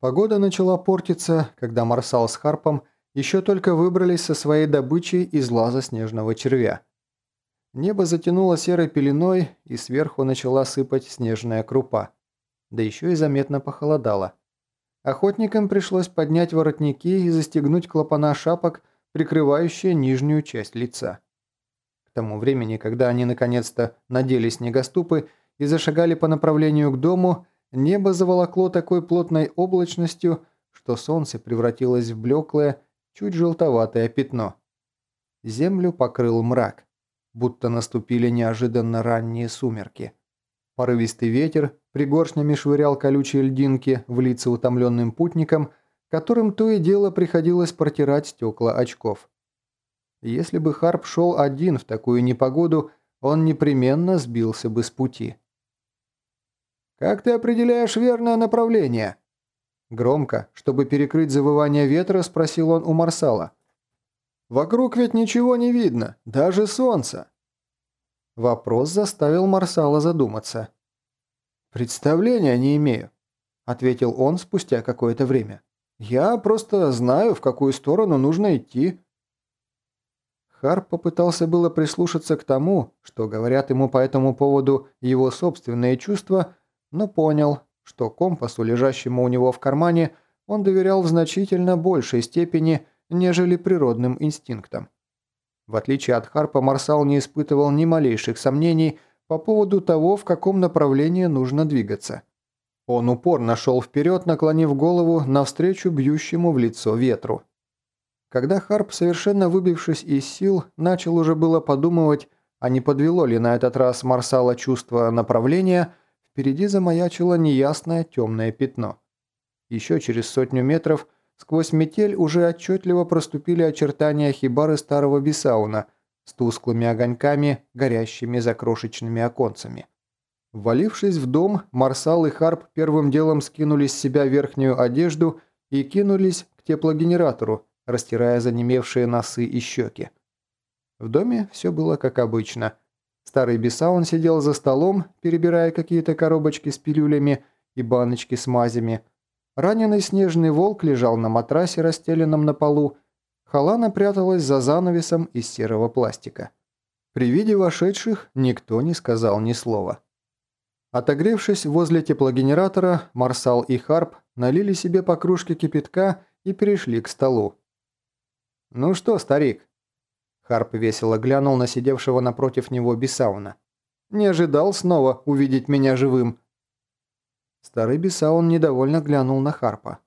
Погода начала портиться, когда Марсал с Харпом еще только выбрались со своей добычей из лаза снежного червя. Небо затянуло серой пеленой, и сверху начала сыпать снежная крупа. Да еще и заметно похолодало. Охотникам пришлось поднять воротники и застегнуть клапана шапок, прикрывающие нижнюю часть лица. К тому времени, когда они наконец-то надели снегоступы и зашагали по направлению к дому, небо заволокло такой плотной облачностью, что солнце превратилось в блеклое, чуть желтоватое пятно. Землю покрыл мрак будто наступили неожиданно ранние сумерки. Порывистый ветер пригоршнями швырял колючие льдинки в лица утомленным путникам, которым то и дело приходилось протирать стекла очков. Если бы Харп шел один в такую непогоду, он непременно сбился бы с пути. «Как ты определяешь верное направление?» Громко, чтобы перекрыть завывание ветра, спросил он у Марсала. Вокруг ведь ничего не видно, даже солнца. Вопрос заставил Марсала задуматься. «Представления не имею», – ответил он спустя какое-то время. «Я просто знаю, в какую сторону нужно идти». Харп попытался было прислушаться к тому, что говорят ему по этому поводу его собственные чувства, но понял, что компасу, лежащему у него в кармане, он доверял в значительно большей степени, нежели природным инстинктам. В отличие от Харпа, Марсал не испытывал ни малейших сомнений по поводу того, в каком направлении нужно двигаться. Он упорно шел вперед, наклонив голову навстречу бьющему в лицо ветру. Когда Харп, совершенно выбившись из сил, начал уже было подумывать, а не подвело ли на этот раз Марсала чувство направления, впереди замаячило неясное темное пятно. Еще через сотню метров – Сквозь метель уже отчетливо проступили очертания хибары старого Бисауна с тусклыми огоньками, горящими за крошечными оконцами. Ввалившись в дом, Марсал и Харп первым делом скинули с себя верхнюю одежду и кинулись к теплогенератору, растирая занемевшие носы и щеки. В доме все было как обычно. Старый Бисаун сидел за столом, перебирая какие-то коробочки с пилюлями и баночки с мазями, Раненый снежный волк лежал на матрасе, расстеленном на полу. Халана пряталась за занавесом из серого пластика. При виде вошедших никто не сказал ни слова. Отогревшись возле теплогенератора, Марсал и Харп налили себе по кружке кипятка и перешли к столу. «Ну что, старик?» Харп весело глянул на сидевшего напротив него Бисауна. «Не ожидал снова увидеть меня живым. Старый Бесаун недовольно глянул на Харпа.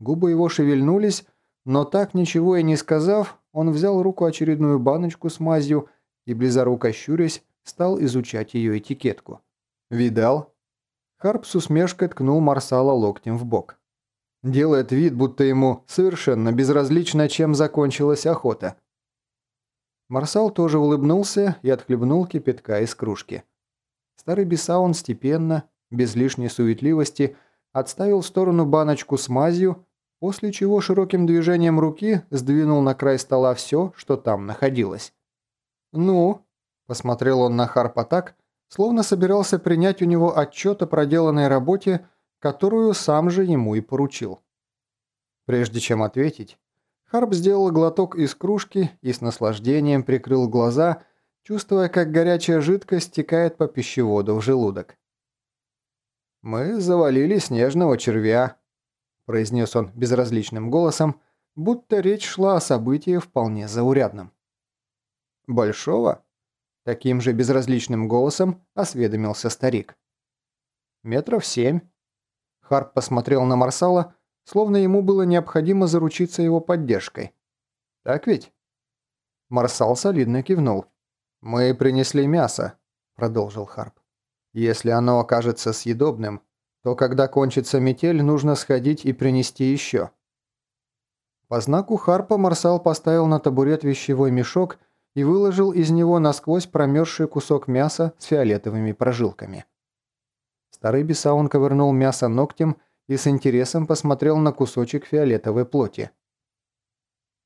Губы его шевельнулись, но так ничего и не сказав, он взял руку очередную баночку с мазью и, близоруко щурясь, стал изучать ее этикетку. «Видал?» Харп с усмешкой ткнул Марсала локтем в бок. Делает вид, будто ему совершенно безразлично, чем закончилась охота. Марсал тоже улыбнулся и отхлебнул кипятка из кружки. Старый Бесаун степенно, без лишней суетливости отставил в сторону баночку с мазью, после чего широким движением руки сдвинул на край стола все, что там находилось. «Ну?» – посмотрел он на Харпа так, словно собирался принять у него отчет о проделанной работе, которую сам же ему и поручил. Прежде чем ответить, Харп сделал глоток из кружки и с наслаждением прикрыл глаза, чувствуя, как горячая жидкость стекает по пищеводу в желудок. «Мы завалили снежного червя», – произнес он безразличным голосом, будто речь шла о событии вполне заурядном. «Большого?» – таким же безразличным голосом осведомился старик. «Метров семь». Харп посмотрел на Марсала, словно ему было необходимо заручиться его поддержкой. «Так ведь?» Марсал солидно кивнул. «Мы принесли мясо», – продолжил Харп. Если оно окажется съедобным, то когда кончится метель, нужно сходить и принести еще. По знаку Харпа Марсал поставил на табурет вещевой мешок и выложил из него насквозь промерзший кусок мяса с фиолетовыми прожилками. Старый Бесаун ковырнул мясо ногтем и с интересом посмотрел на кусочек фиолетовой плоти.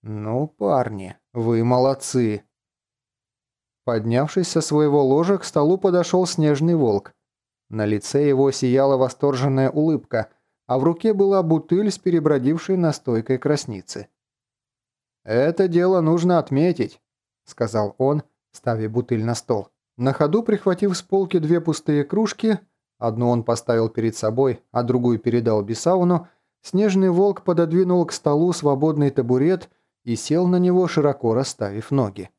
«Ну, парни, вы молодцы!» Поднявшись со своего ложа, к столу подошел снежный волк. На лице его сияла восторженная улыбка, а в руке была бутыль с перебродившей настойкой красницы. «Это дело нужно отметить», — сказал он, ставя бутыль на стол. На ходу, прихватив с полки две пустые кружки, одну он поставил перед собой, а другую передал Бесауну, снежный волк пододвинул к столу свободный табурет и сел на него, широко расставив ноги.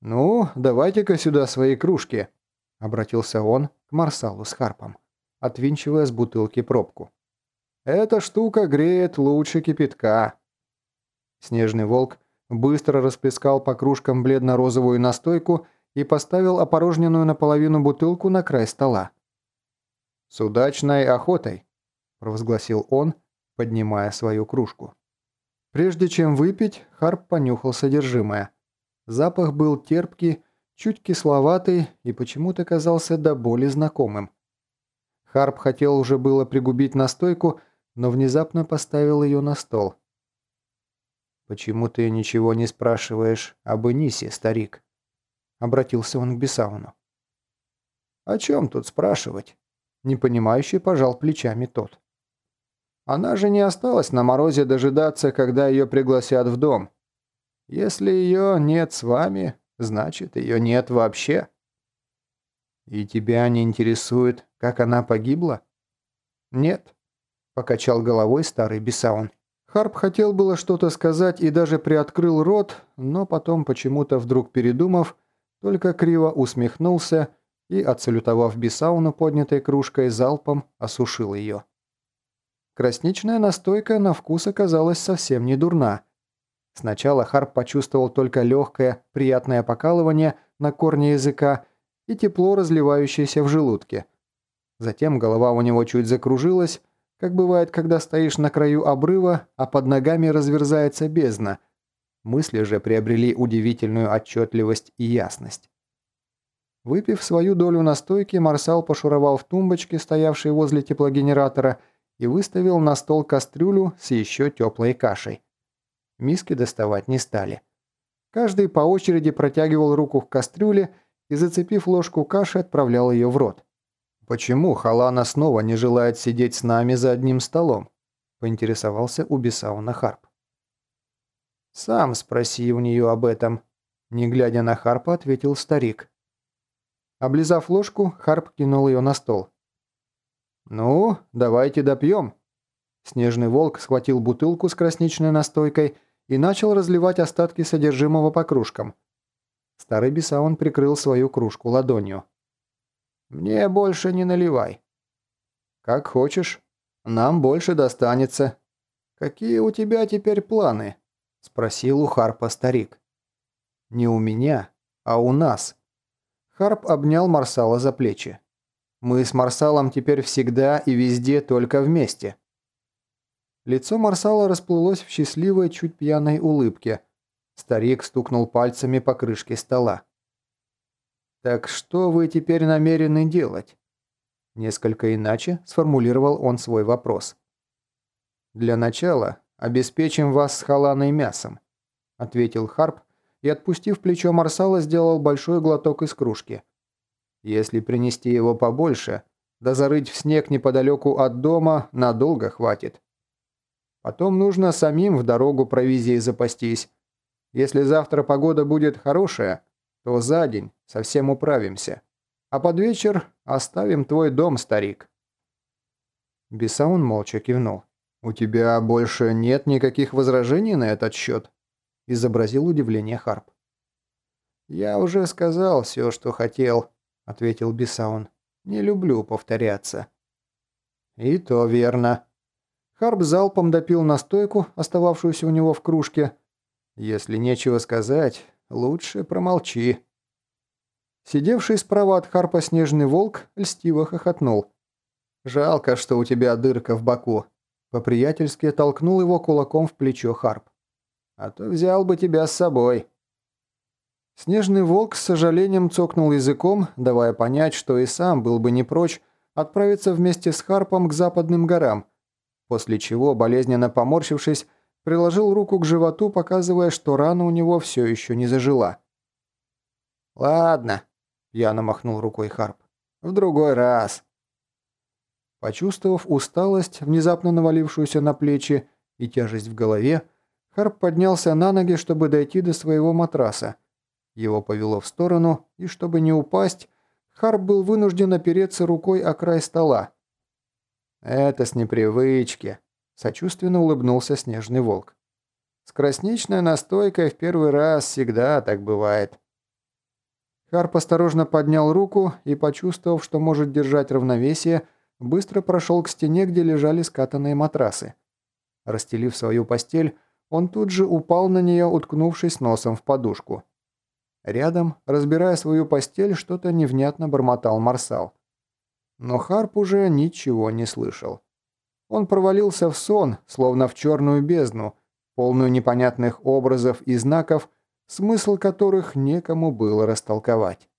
«Ну, давайте-ка сюда свои кружки», — обратился он к Марсалу с Харпом, отвинчивая с бутылки пробку. «Эта штука греет лучше кипятка». Снежный волк быстро расплескал по кружкам бледно-розовую настойку и поставил опорожненную наполовину бутылку на край стола. «С удачной охотой!» – провозгласил он, поднимая свою кружку. Прежде чем выпить, Харп понюхал содержимое. Запах был терпкий, чуть кисловатый и почему-то казался до боли знакомым. Харп хотел уже было пригубить настойку, но внезапно поставил ее на стол. «Почему ты ничего не спрашиваешь об Энисе, старик?» Обратился он к Бесауну. «О чем тут спрашивать?» Непонимающе пожал плечами тот. «Она же не осталась на морозе дожидаться, когда ее пригласят в дом. Если ее нет с вами, значит, ее нет вообще». «И тебя не интересует, как она погибла?» «Нет», — покачал головой старый Бесаун. Харп хотел было что-то сказать и даже приоткрыл рот, но потом, почему-то вдруг передумав, только криво усмехнулся и, отсалютовав Бисауну поднятой кружкой, залпом осушил ее. Красничная настойка на вкус оказалась совсем не дурна. Сначала Харп почувствовал только легкое, приятное покалывание на корне языка и тепло, разливающееся в желудке. Затем голова у него чуть закружилась, как бывает, когда стоишь на краю обрыва, а под ногами разверзается бездна – Мысли же приобрели удивительную отчетливость и ясность. Выпив свою долю настойки, Марсал пошуровал в тумбочке, стоявшей возле теплогенератора, и выставил на стол кастрюлю с еще теплой кашей. Миски доставать не стали. Каждый по очереди протягивал руку к кастрюле и, зацепив ложку каши, отправлял ее в рот. «Почему Халана снова не желает сидеть с нами за одним столом?» – поинтересовался у Бесауна Харп. «Сам спроси у нее об этом», – не глядя на Харпа, ответил старик. Облизав ложку, Харп кинул ее на стол. «Ну, давайте допьем». Снежный волк схватил бутылку с красничной настойкой и начал разливать остатки содержимого по кружкам. Старый Бесаун прикрыл свою кружку ладонью. «Мне больше не наливай». «Как хочешь. Нам больше достанется. Какие у тебя теперь планы?» – спросил у Харпа старик. «Не у меня, а у нас». Харп обнял Марсала за плечи. «Мы с Марсалом теперь всегда и везде только вместе». Лицо Марсала расплылось в счастливой, чуть пьяной улыбке. Старик стукнул пальцами по крышке стола. «Так что вы теперь намерены делать?» Несколько иначе сформулировал он свой вопрос. «Для начала «Обеспечим вас с халаной мясом», — ответил Харп и, отпустив плечо Марсала, сделал большой глоток из кружки. «Если принести его побольше, да зарыть в снег неподалеку от дома, надолго хватит. Потом нужно самим в дорогу провизией запастись. Если завтра погода будет хорошая, то за день совсем управимся. А под вечер оставим твой дом, старик». Бесаун молча кивнул. «У тебя больше нет никаких возражений на этот счет?» – изобразил удивление Харп. «Я уже сказал все, что хотел», – ответил Бесаун. «Не люблю повторяться». «И то верно». Харп залпом допил настойку, остававшуюся у него в кружке. «Если нечего сказать, лучше промолчи». Сидевший справа от Харпа снежный волк льстиво хохотнул. «Жалко, что у тебя дырка в боку. По-приятельски толкнул его кулаком в плечо Харп. «А то взял бы тебя с собой». Снежный волк с сожалением цокнул языком, давая понять, что и сам был бы не прочь отправиться вместе с Харпом к западным горам, после чего, болезненно поморщившись, приложил руку к животу, показывая, что рана у него все еще не зажила. «Ладно», – пьяно махнул рукой Харп, – «в другой раз». Почувствовав усталость, внезапно навалившуюся на плечи, и тяжесть в голове, Харп поднялся на ноги, чтобы дойти до своего матраса. Его повело в сторону, и чтобы не упасть, Харп был вынужден опереться рукой о край стола. «Это с непривычки», – сочувственно улыбнулся снежный волк. «С красничной настойкой в первый раз всегда так бывает». Харп осторожно поднял руку и, почувствовав, что может держать равновесие, быстро прошел к стене, где лежали скатанные матрасы. Расстелив свою постель, он тут же упал на нее, уткнувшись носом в подушку. Рядом, разбирая свою постель, что-то невнятно бормотал Марсал. Но Харп уже ничего не слышал. Он провалился в сон, словно в черную бездну, полную непонятных образов и знаков, смысл которых некому было растолковать.